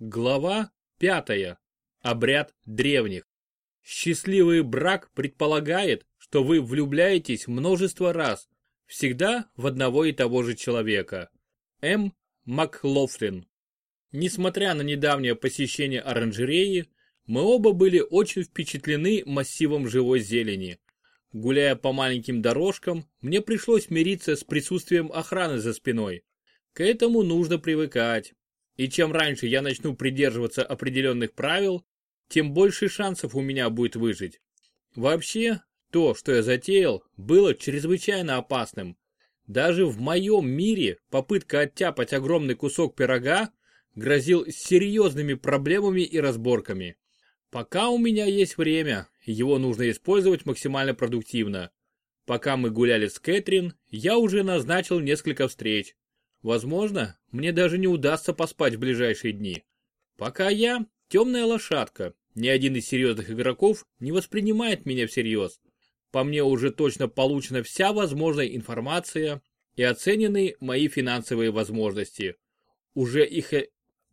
Глава пятая. Обряд древних. Счастливый брак предполагает, что вы влюбляетесь множество раз, всегда в одного и того же человека. М. Маклофлин. Несмотря на недавнее посещение оранжереи, мы оба были очень впечатлены массивом живой зелени. Гуляя по маленьким дорожкам, мне пришлось мириться с присутствием охраны за спиной. К этому нужно привыкать. И чем раньше я начну придерживаться определенных правил, тем больше шансов у меня будет выжить. Вообще, то, что я затеял, было чрезвычайно опасным. Даже в моем мире попытка оттяпать огромный кусок пирога грозил серьезными проблемами и разборками. Пока у меня есть время, его нужно использовать максимально продуктивно. Пока мы гуляли с Кэтрин, я уже назначил несколько встреч. Возможно, мне даже не удастся поспать в ближайшие дни. Пока я темная лошадка, ни один из серьезных игроков не воспринимает меня всерьез. По мне уже точно получена вся возможная информация и оценены мои финансовые возможности. Уже их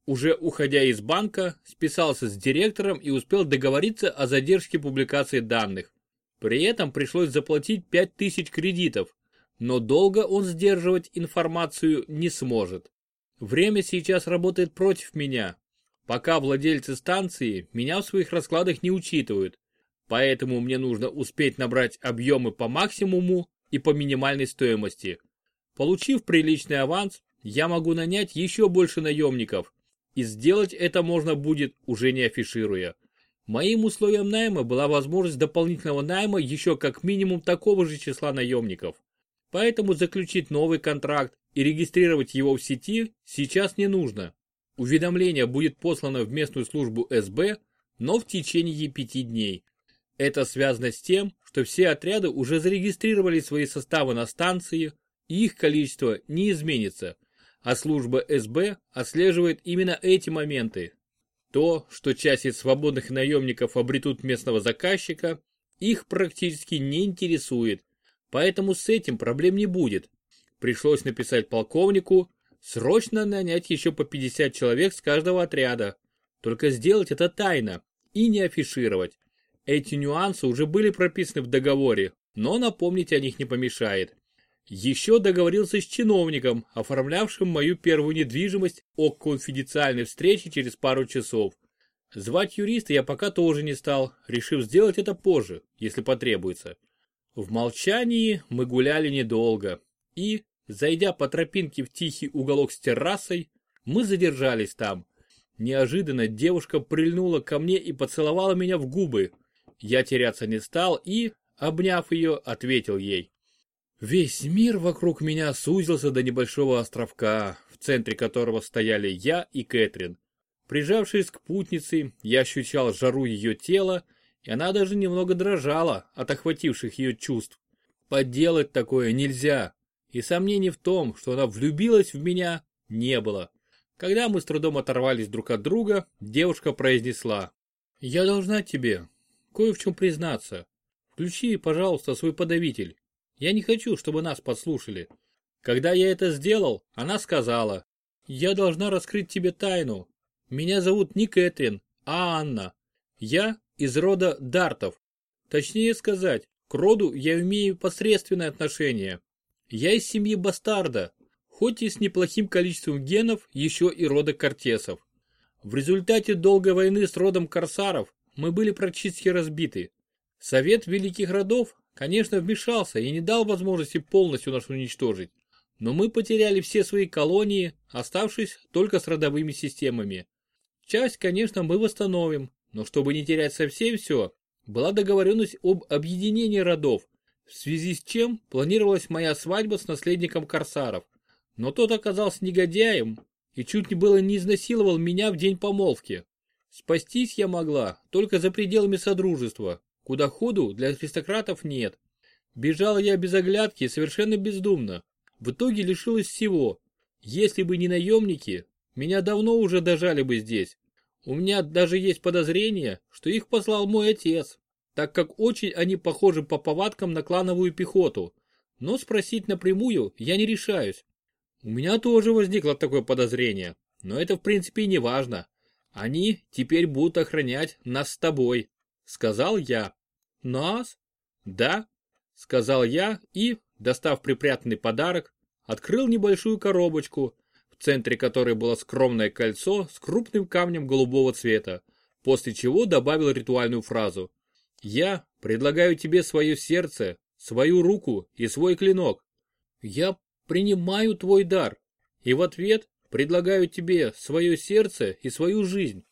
уже уходя из банка, списался с директором и успел договориться о задержке публикации данных. При этом пришлось заплатить 5000 кредитов, но долго он сдерживать информацию не сможет. Время сейчас работает против меня. Пока владельцы станции меня в своих раскладах не учитывают, поэтому мне нужно успеть набрать объемы по максимуму и по минимальной стоимости. Получив приличный аванс, я могу нанять еще больше наемников, и сделать это можно будет, уже не афишируя. Моим условием найма была возможность дополнительного найма еще как минимум такого же числа наемников. Поэтому заключить новый контракт и регистрировать его в сети сейчас не нужно. Уведомление будет послано в местную службу СБ, но в течение пяти дней. Это связано с тем, что все отряды уже зарегистрировали свои составы на станции, и их количество не изменится, а служба СБ отслеживает именно эти моменты. То, что часть из свободных наемников обретут местного заказчика, их практически не интересует, поэтому с этим проблем не будет. Пришлось написать полковнику, срочно нанять еще по 50 человек с каждого отряда. Только сделать это тайно и не афишировать. Эти нюансы уже были прописаны в договоре, но напомнить о них не помешает. Еще договорился с чиновником, оформлявшим мою первую недвижимость о конфиденциальной встрече через пару часов. Звать юриста я пока тоже не стал, решив сделать это позже, если потребуется. В молчании мы гуляли недолго, и, зайдя по тропинке в тихий уголок с террасой, мы задержались там. Неожиданно девушка прильнула ко мне и поцеловала меня в губы. Я теряться не стал и, обняв ее, ответил ей. Весь мир вокруг меня сузился до небольшого островка, в центре которого стояли я и Кэтрин. Прижавшись к путнице, я ощущал жару ее тела и она даже немного дрожала от охвативших ее чувств. Подделать такое нельзя, и сомнений в том, что она влюбилась в меня, не было. Когда мы с трудом оторвались друг от друга, девушка произнесла. «Я должна тебе кое в чем признаться. Включи, пожалуйста, свой подавитель. Я не хочу, чтобы нас подслушали». Когда я это сделал, она сказала. «Я должна раскрыть тебе тайну. Меня зовут не Кэтрин, а Анна. Я из рода Дартов. Точнее сказать, к роду я имею посредственное отношение. Я из семьи Бастарда, хоть и с неплохим количеством генов еще и рода Кортесов. В результате долгой войны с родом Корсаров мы были практически разбиты. Совет Великих Родов, конечно, вмешался и не дал возможности полностью нас уничтожить. Но мы потеряли все свои колонии, оставшись только с родовыми системами. Часть, конечно, мы восстановим, но чтобы не терять совсем все, была договоренность об объединении родов, в связи с чем планировалась моя свадьба с наследником Корсаров. Но тот оказался негодяем и чуть не было не изнасиловал меня в день помолвки. Спастись я могла только за пределами Содружества, куда ходу для аристократов нет. Бежала я без оглядки совершенно бездумно. В итоге лишилась всего. Если бы не наемники, меня давно уже дожали бы здесь. У меня даже есть подозрение, что их послал мой отец, так как очень они похожи по повадкам на клановую пехоту. Но спросить напрямую я не решаюсь. У меня тоже возникло такое подозрение, но это в принципе не важно. Они теперь будут охранять нас с тобой, сказал я. Нас? Да, сказал я и, достав припрятанный подарок, открыл небольшую коробочку, в центре которой было скромное кольцо с крупным камнем голубого цвета, после чего добавил ритуальную фразу. «Я предлагаю тебе свое сердце, свою руку и свой клинок. Я принимаю твой дар, и в ответ предлагаю тебе свое сердце и свою жизнь»,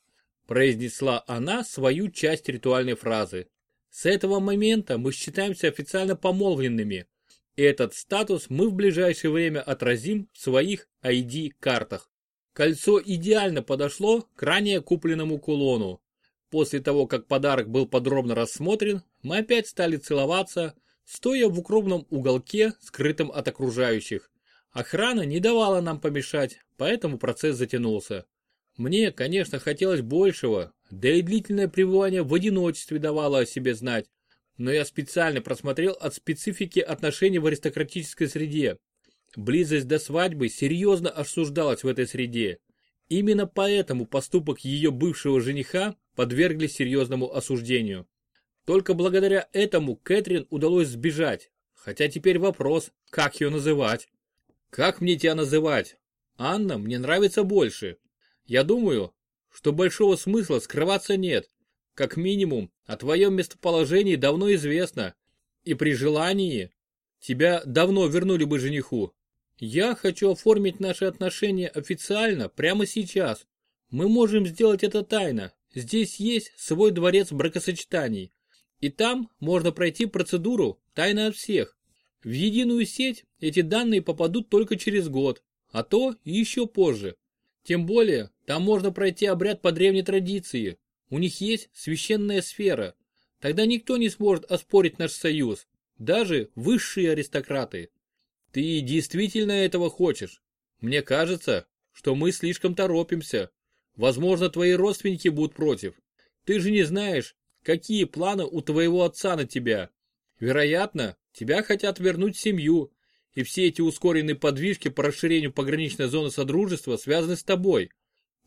произнесла она свою часть ритуальной фразы. С этого момента мы считаемся официально помолвленными, этот статус мы в ближайшее время отразим в своих ID-картах. Кольцо идеально подошло к ранее купленному кулону. После того, как подарок был подробно рассмотрен, мы опять стали целоваться, стоя в укромном уголке, скрытом от окружающих. Охрана не давала нам помешать, поэтому процесс затянулся. Мне, конечно, хотелось большего, да и длительное пребывание в одиночестве давало о себе знать но я специально просмотрел от специфики отношений в аристократической среде. Близость до свадьбы серьезно осуждалась в этой среде. Именно поэтому поступок ее бывшего жениха подвергли серьезному осуждению. Только благодаря этому Кэтрин удалось сбежать, хотя теперь вопрос, как ее называть. Как мне тебя называть? Анна мне нравится больше. Я думаю, что большого смысла скрываться нет. Как минимум, о твоем местоположении давно известно. И при желании тебя давно вернули бы жениху. Я хочу оформить наши отношения официально прямо сейчас. Мы можем сделать это тайно. Здесь есть свой дворец бракосочетаний. И там можно пройти процедуру тайно от всех. В единую сеть эти данные попадут только через год, а то еще позже. Тем более, там можно пройти обряд по древней традиции, у них есть священная сфера. Тогда никто не сможет оспорить наш союз. Даже высшие аристократы. Ты действительно этого хочешь? Мне кажется, что мы слишком торопимся. Возможно, твои родственники будут против. Ты же не знаешь, какие планы у твоего отца на тебя. Вероятно, тебя хотят вернуть в семью, и все эти ускоренные подвижки по расширению пограничной зоны Содружества связаны с тобой.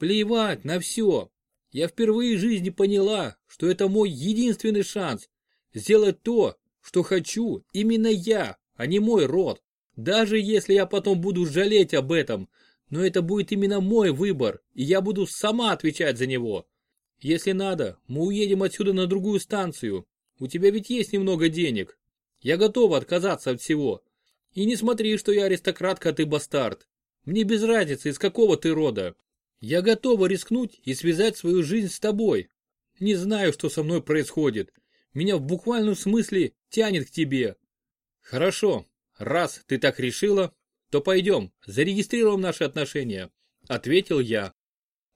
Плевать на все, я впервые в жизни поняла, что это мой единственный шанс сделать то, что хочу именно я, а не мой род. Даже если я потом буду жалеть об этом, но это будет именно мой выбор, и я буду сама отвечать за него. Если надо, мы уедем отсюда на другую станцию. У тебя ведь есть немного денег. Я готова отказаться от всего. И не смотри, что я аристократка, а ты бастард. Мне без разницы, из какого ты рода. Я готова рискнуть и связать свою жизнь с тобой. Не знаю, что со мной происходит. Меня в буквальном смысле тянет к тебе. Хорошо, раз ты так решила, то пойдем, зарегистрируем наши отношения, ответил я.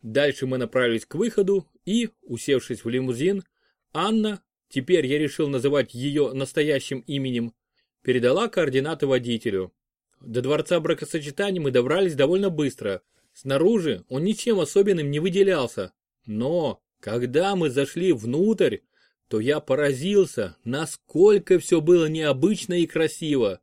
Дальше мы направились к выходу и, усевшись в лимузин, Анна, теперь я решил называть ее настоящим именем, передала координаты водителю. До дворца бракосочетания мы добрались довольно быстро – Снаружи он ничем особенным не выделялся. Но, когда мы зашли внутрь, то я поразился, насколько все было необычно и красиво.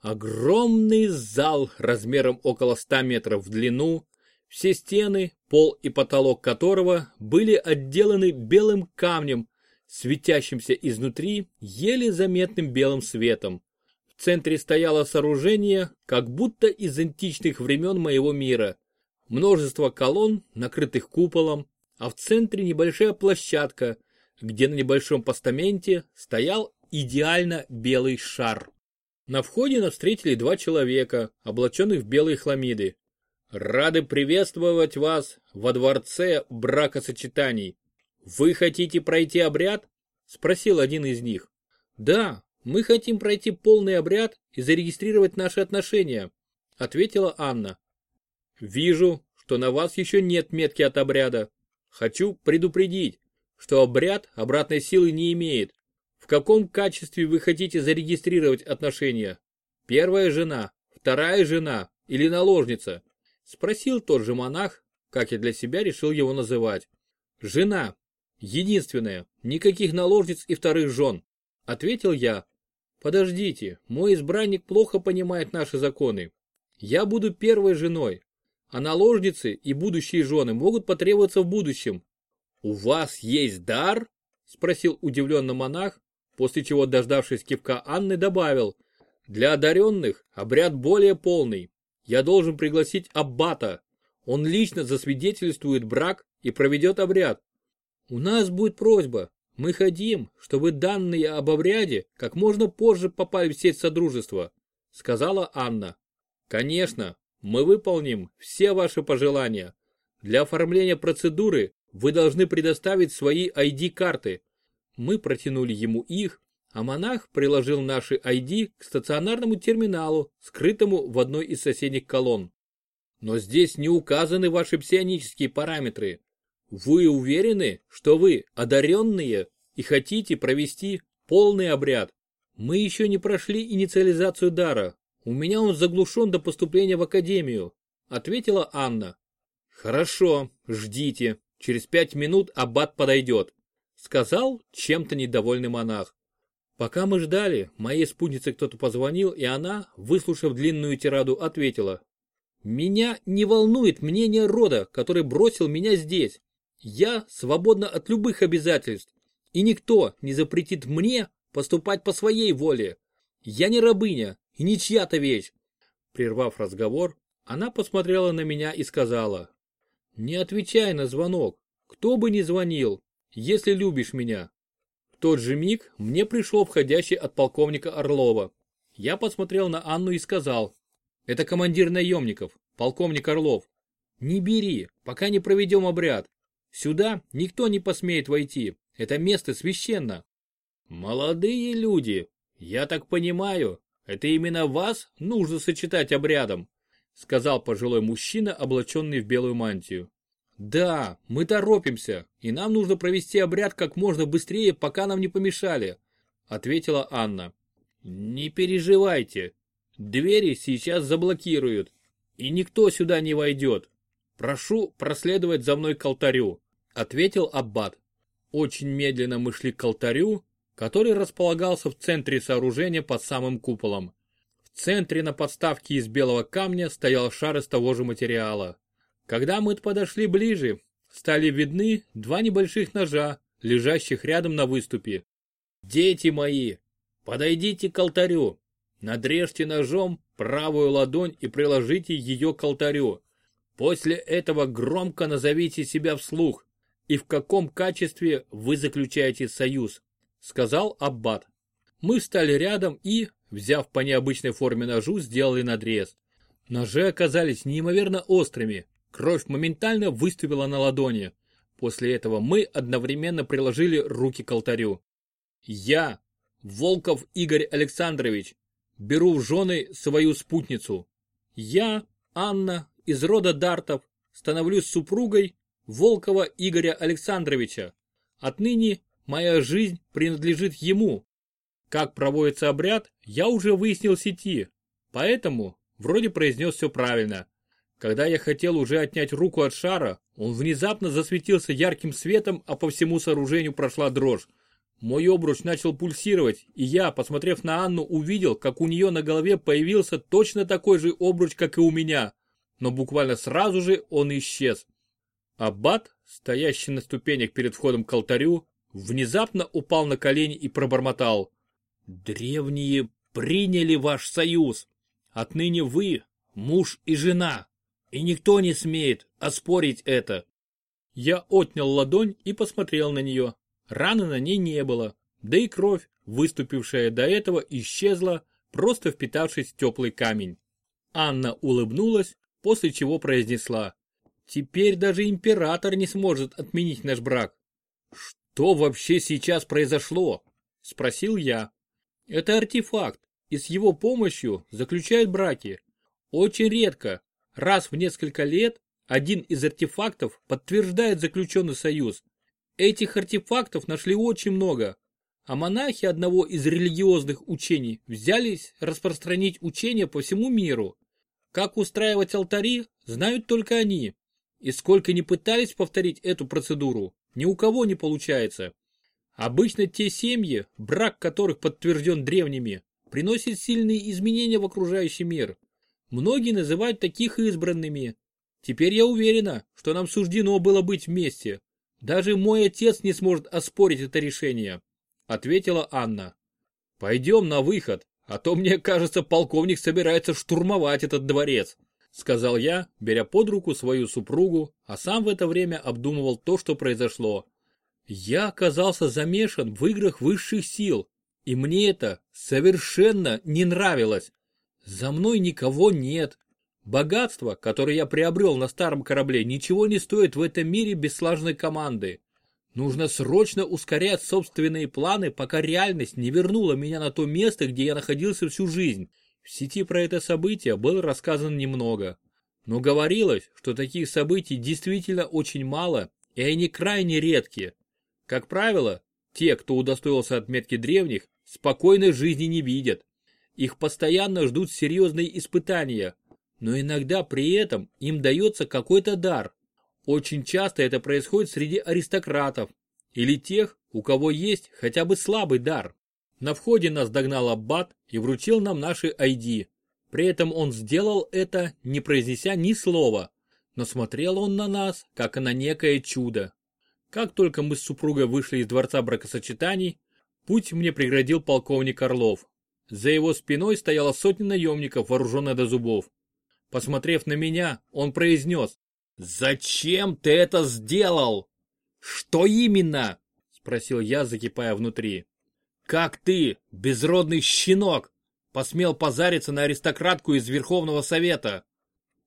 Огромный зал размером около 100 метров в длину, все стены, пол и потолок которого были отделаны белым камнем, светящимся изнутри еле заметным белым светом. В центре стояло сооружение, как будто из античных времен моего мира – множество колонн, накрытых куполом, а в центре небольшая площадка, где на небольшом постаменте стоял идеально белый шар. На входе нас встретили два человека, облаченных в белые хламиды. «Рады приветствовать вас во дворце бракосочетаний. Вы хотите пройти обряд?» – спросил один из них. «Да, мы хотим пройти полный обряд и зарегистрировать наши отношения», – ответила Анна. Вижу, что на вас еще нет метки от обряда. Хочу предупредить, что обряд обратной силы не имеет. В каком качестве вы хотите зарегистрировать отношения? Первая жена, вторая жена или наложница? Спросил тот же монах, как я для себя решил его называть. Жена. Единственная. Никаких наложниц и вторых жен. Ответил я. Подождите, мой избранник плохо понимает наши законы. Я буду первой женой, а наложницы и будущие жены могут потребоваться в будущем. «У вас есть дар?» – спросил удивленно монах, после чего, дождавшись кивка Анны, добавил. «Для одаренных обряд более полный. Я должен пригласить аббата. Он лично засвидетельствует брак и проведет обряд. У нас будет просьба. Мы хотим, чтобы данные об обряде как можно позже попали в сеть Содружества», – сказала Анна. «Конечно, мы выполним все ваши пожелания. Для оформления процедуры вы должны предоставить свои ID-карты. Мы протянули ему их, а монах приложил наши ID к стационарному терминалу, скрытому в одной из соседних колонн. Но здесь не указаны ваши псионические параметры. Вы уверены, что вы одаренные и хотите провести полный обряд? Мы еще не прошли инициализацию дара. У меня он заглушен до поступления в академию, ответила Анна. Хорошо, ждите. Через пять минут аббат подойдет», — сказал чем-то недовольный монах. Пока мы ждали, моей спутнице кто-то позвонил, и она, выслушав длинную тираду, ответила. «Меня не волнует мнение рода, который бросил меня здесь. Я свободна от любых обязательств, и никто не запретит мне поступать по своей воле. Я не рабыня и не чья-то вещь». Прервав разговор, она посмотрела на меня и сказала. Не отвечай на звонок, кто бы ни звонил, если любишь меня. В тот же миг мне пришло входящий от полковника Орлова. Я посмотрел на Анну и сказал, это командир наемников, полковник Орлов. Не бери, пока не проведем обряд. Сюда никто не посмеет войти, это место священно. Молодые люди, я так понимаю, это именно вас нужно сочетать обрядом, сказал пожилой мужчина, облаченный в белую мантию. Да, мы торопимся, и нам нужно провести обряд как можно быстрее, пока нам не помешали, ответила Анна. Не переживайте, двери сейчас заблокируют, и никто сюда не войдет. Прошу проследовать за мной к алтарю, ответил Аббат. Очень медленно мы шли к алтарю, который располагался в центре сооружения под самым куполом. В центре на подставке из белого камня стоял шар из того же материала. Когда мы подошли ближе, стали видны два небольших ножа, лежащих рядом на выступе. «Дети мои, подойдите к алтарю, надрежьте ножом правую ладонь и приложите ее к алтарю. После этого громко назовите себя вслух и в каком качестве вы заключаете союз», сказал Аббат. Мы встали рядом и, Взяв по необычной форме ножу, сделали надрез. Ножи оказались неимоверно острыми. Кровь моментально выступила на ладони. После этого мы одновременно приложили руки к алтарю. Я, Волков Игорь Александрович, беру в жены свою спутницу. Я, Анна, из рода Дартов, становлюсь супругой Волкова Игоря Александровича. Отныне моя жизнь принадлежит ему, как проводится обряд, я уже выяснил в сети, поэтому вроде произнес все правильно. Когда я хотел уже отнять руку от шара, он внезапно засветился ярким светом, а по всему сооружению прошла дрожь. Мой обруч начал пульсировать, и я, посмотрев на Анну, увидел, как у нее на голове появился точно такой же обруч, как и у меня. Но буквально сразу же он исчез. Аббат, стоящий на ступенях перед входом к алтарю, внезапно упал на колени и пробормотал. Древние приняли ваш союз. Отныне вы муж и жена, и никто не смеет оспорить это. Я отнял ладонь и посмотрел на нее. Раны на ней не было, да и кровь, выступившая до этого, исчезла, просто впитавшись в теплый камень. Анна улыбнулась, после чего произнесла. Теперь даже император не сможет отменить наш брак. Что вообще сейчас произошло? Спросил я. Это артефакт, и с его помощью заключают браки. Очень редко, раз в несколько лет, один из артефактов подтверждает заключенный союз. Этих артефактов нашли очень много, а монахи одного из религиозных учений взялись распространить учение по всему миру. Как устраивать алтари, знают только они. И сколько ни пытались повторить эту процедуру, ни у кого не получается. Обычно те семьи, брак которых подтвержден древними, приносят сильные изменения в окружающий мир. Многие называют таких избранными. Теперь я уверена, что нам суждено было быть вместе. Даже мой отец не сможет оспорить это решение, ответила Анна. Пойдем на выход, а то мне кажется, полковник собирается штурмовать этот дворец, сказал я, беря под руку свою супругу, а сам в это время обдумывал то, что произошло. Я оказался замешан в играх высших сил, и мне это совершенно не нравилось. За мной никого нет, Богатство, которое я приобрел на старом корабле, ничего не стоит в этом мире без слаженной команды. Нужно срочно ускорять собственные планы, пока реальность не вернула меня на то место, где я находился всю жизнь. В сети про это событие было рассказано немного. Но говорилось, что таких событий действительно очень мало, и они крайне редкие. Как правило, те, кто удостоился отметки древних, спокойной жизни не видят. Их постоянно ждут серьезные испытания, но иногда при этом им дается какой-то дар. Очень часто это происходит среди аристократов или тех, у кого есть хотя бы слабый дар. На входе нас догнал Аббат и вручил нам наши ID. При этом он сделал это, не произнеся ни слова, но смотрел он на нас, как на некое чудо. Как только мы с супругой вышли из дворца бракосочетаний, путь мне преградил полковник Орлов. За его спиной стояла сотня наемников, вооруженная до зубов. Посмотрев на меня, он произнес. «Зачем ты это сделал?» «Что именно?» Спросил я, закипая внутри. «Как ты, безродный щенок, посмел позариться на аристократку из Верховного Совета?»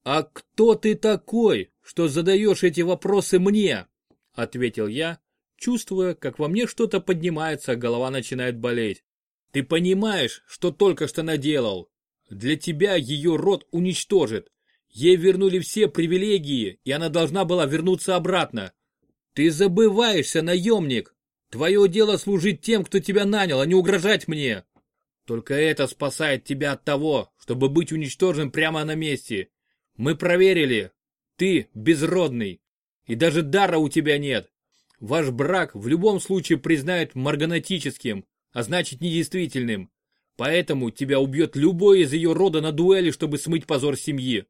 «А кто ты такой, что задаешь эти вопросы мне?» Ответил я, чувствуя, как во мне что-то поднимается, а голова начинает болеть. «Ты понимаешь, что только что наделал? Для тебя ее род уничтожит. Ей вернули все привилегии, и она должна была вернуться обратно. Ты забываешься, наемник. Твое дело служить тем, кто тебя нанял, а не угрожать мне. Только это спасает тебя от того, чтобы быть уничтоженным прямо на месте. Мы проверили. Ты безродный. И даже дара у тебя нет. Ваш брак в любом случае признают марганатическим, а значит недействительным. Поэтому тебя убьет любой из ее рода на дуэли, чтобы смыть позор семьи.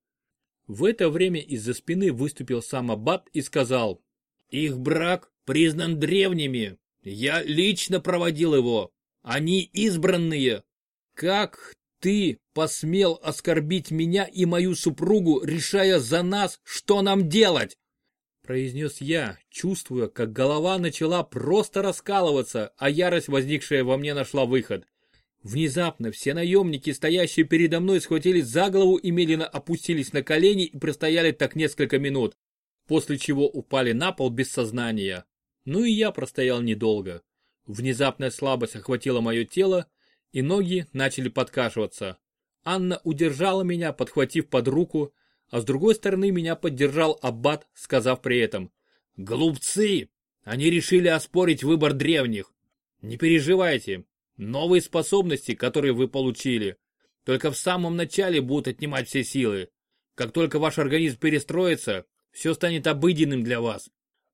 В это время из-за спины выступил сам Аббат и сказал, их брак признан древними. Я лично проводил его. Они избранные. Как ты посмел оскорбить меня и мою супругу, решая за нас, что нам делать? произнес я, чувствуя, как голова начала просто раскалываться, а ярость, возникшая во мне, нашла выход. Внезапно все наемники, стоящие передо мной, схватились за голову и медленно опустились на колени и простояли так несколько минут, после чего упали на пол без сознания. Ну и я простоял недолго. Внезапная слабость охватила мое тело, и ноги начали подкашиваться. Анна удержала меня, подхватив под руку, а с другой стороны меня поддержал Аббат, сказав при этом «Глупцы! Они решили оспорить выбор древних! Не переживайте, Новые способности, которые вы получили, только в самом начале будут отнимать все силы. Как только ваш организм перестроится, все станет обыденным для вас.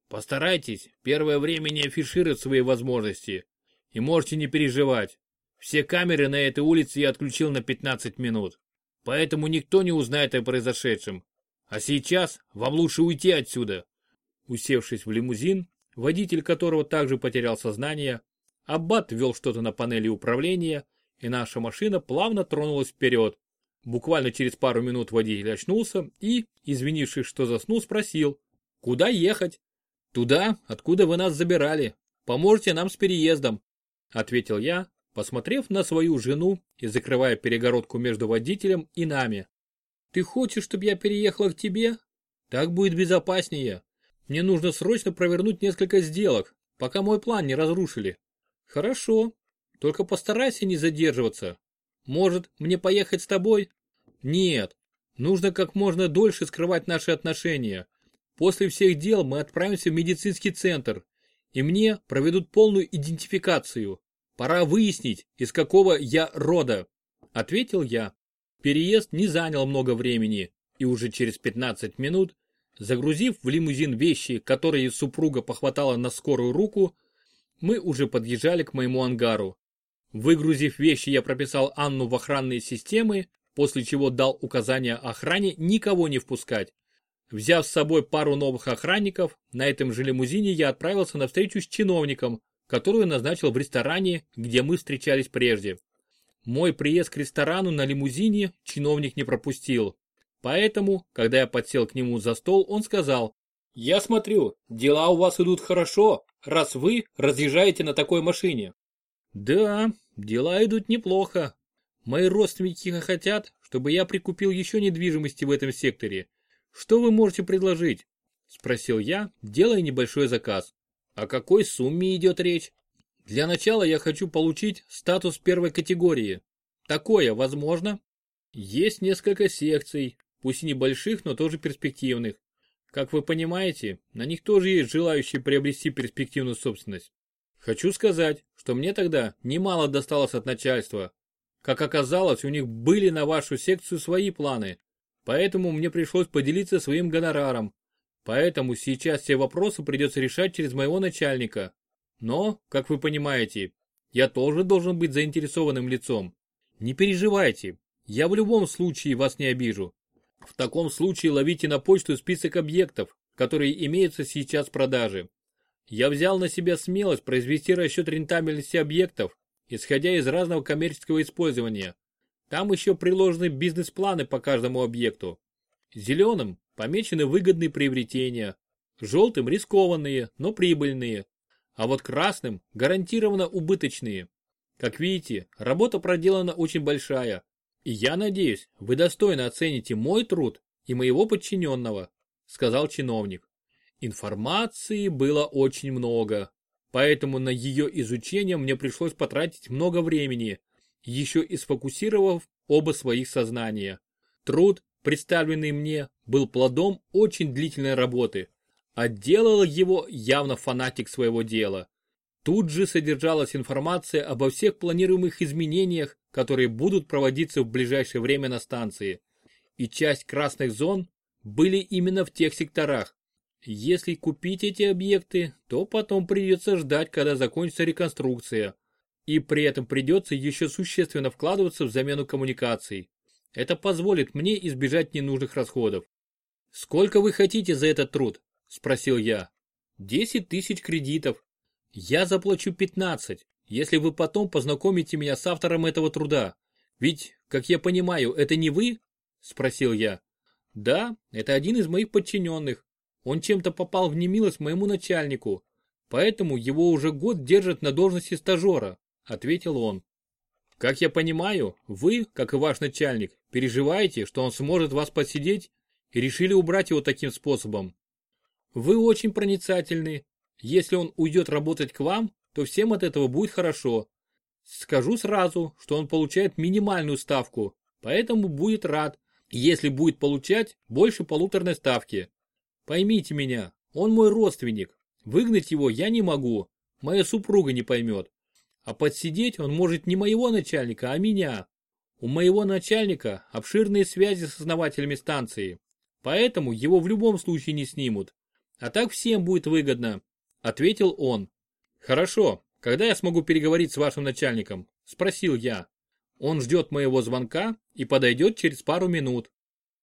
Постарайтесь первое время не афишировать свои возможности. И можете не переживать. Все камеры на этой улице я отключил на 15 минут. Поэтому никто не узнает о произошедшем. А сейчас вам лучше уйти отсюда. Усевшись в лимузин, водитель которого также потерял сознание, Аббат вел что-то на панели управления, и наша машина плавно тронулась вперед. Буквально через пару минут водитель очнулся и, извинившись, что заснул, спросил, куда ехать? Туда, откуда вы нас забирали. Поможете нам с переездом, ответил я, посмотрев на свою жену и закрывая перегородку между водителем и нами. Ты хочешь, чтобы я переехала к тебе? Так будет безопаснее. Мне нужно срочно провернуть несколько сделок, пока мой план не разрушили. Хорошо, только постарайся не задерживаться. Может, мне поехать с тобой? Нет, нужно как можно дольше скрывать наши отношения. После всех дел мы отправимся в медицинский центр, и мне проведут полную идентификацию. Пора выяснить, из какого я рода. Ответил я. Переезд не занял много времени, и уже через 15 минут, загрузив в лимузин вещи, которые супруга похватала на скорую руку, мы уже подъезжали к моему ангару. Выгрузив вещи, я прописал Анну в охранные системы, после чего дал указание охране никого не впускать. Взяв с собой пару новых охранников, на этом же лимузине я отправился на встречу с чиновником, которую назначил в ресторане, где мы встречались прежде. Мой приезд к ресторану на лимузине чиновник не пропустил. Поэтому, когда я подсел к нему за стол, он сказал, «Я смотрю, дела у вас идут хорошо, раз вы разъезжаете на такой машине». «Да, дела идут неплохо. Мои родственники хотят, чтобы я прикупил еще недвижимости в этом секторе. Что вы можете предложить?» Спросил я, делая небольшой заказ. О какой сумме идет речь? Для начала я хочу получить статус первой категории. Такое возможно? Есть несколько секций, пусть и небольших, но тоже перспективных. Как вы понимаете, на них тоже есть желающие приобрести перспективную собственность. Хочу сказать, что мне тогда немало досталось от начальства. Как оказалось, у них были на вашу секцию свои планы, поэтому мне пришлось поделиться своим гонораром. Поэтому сейчас все вопросы придется решать через моего начальника. Но, как вы понимаете, я тоже должен быть заинтересованным лицом. Не переживайте, я в любом случае вас не обижу. В таком случае ловите на почту список объектов, которые имеются сейчас в продаже. Я взял на себя смелость произвести расчет рентабельности объектов, исходя из разного коммерческого использования. Там еще приложены бизнес-планы по каждому объекту. Зеленым помечены выгодные приобретения, желтым рискованные, но прибыльные, а вот красным гарантированно убыточные. Как видите, работа проделана очень большая, и я надеюсь, вы достойно оцените мой труд и моего подчиненного, сказал чиновник. Информации было очень много, поэтому на ее изучение мне пришлось потратить много времени, еще и сфокусировав оба своих сознания. Труд, представленный мне, был плодом очень длительной работы, а делал его явно фанатик своего дела. Тут же содержалась информация обо всех планируемых изменениях, которые будут проводиться в ближайшее время на станции. И часть красных зон были именно в тех секторах. Если купить эти объекты, то потом придется ждать, когда закончится реконструкция. И при этом придется еще существенно вкладываться в замену коммуникаций. Это позволит мне избежать ненужных расходов. Сколько вы хотите за этот труд? – спросил я. «Десять тысяч кредитов. Я заплачу пятнадцать, если вы потом познакомите меня с автором этого труда. Ведь, как я понимаю, это не вы?» – спросил я. «Да, это один из моих подчиненных. Он чем-то попал в немилость моему начальнику, поэтому его уже год держат на должности стажера», – ответил он. «Как я понимаю, вы, как и ваш начальник, переживаете, что он сможет вас посидеть и решили убрать его таким способом. Вы очень проницательны. Если он уйдет работать к вам, то всем от этого будет хорошо. Скажу сразу, что он получает минимальную ставку, поэтому будет рад, если будет получать больше полуторной ставки. Поймите меня, он мой родственник. Выгнать его я не могу, моя супруга не поймет. А подсидеть он может не моего начальника, а меня. У моего начальника обширные связи с основателями станции, поэтому его в любом случае не снимут. А так всем будет выгодно, ответил он. Хорошо, когда я смогу переговорить с вашим начальником? Спросил я. Он ждет моего звонка и подойдет через пару минут.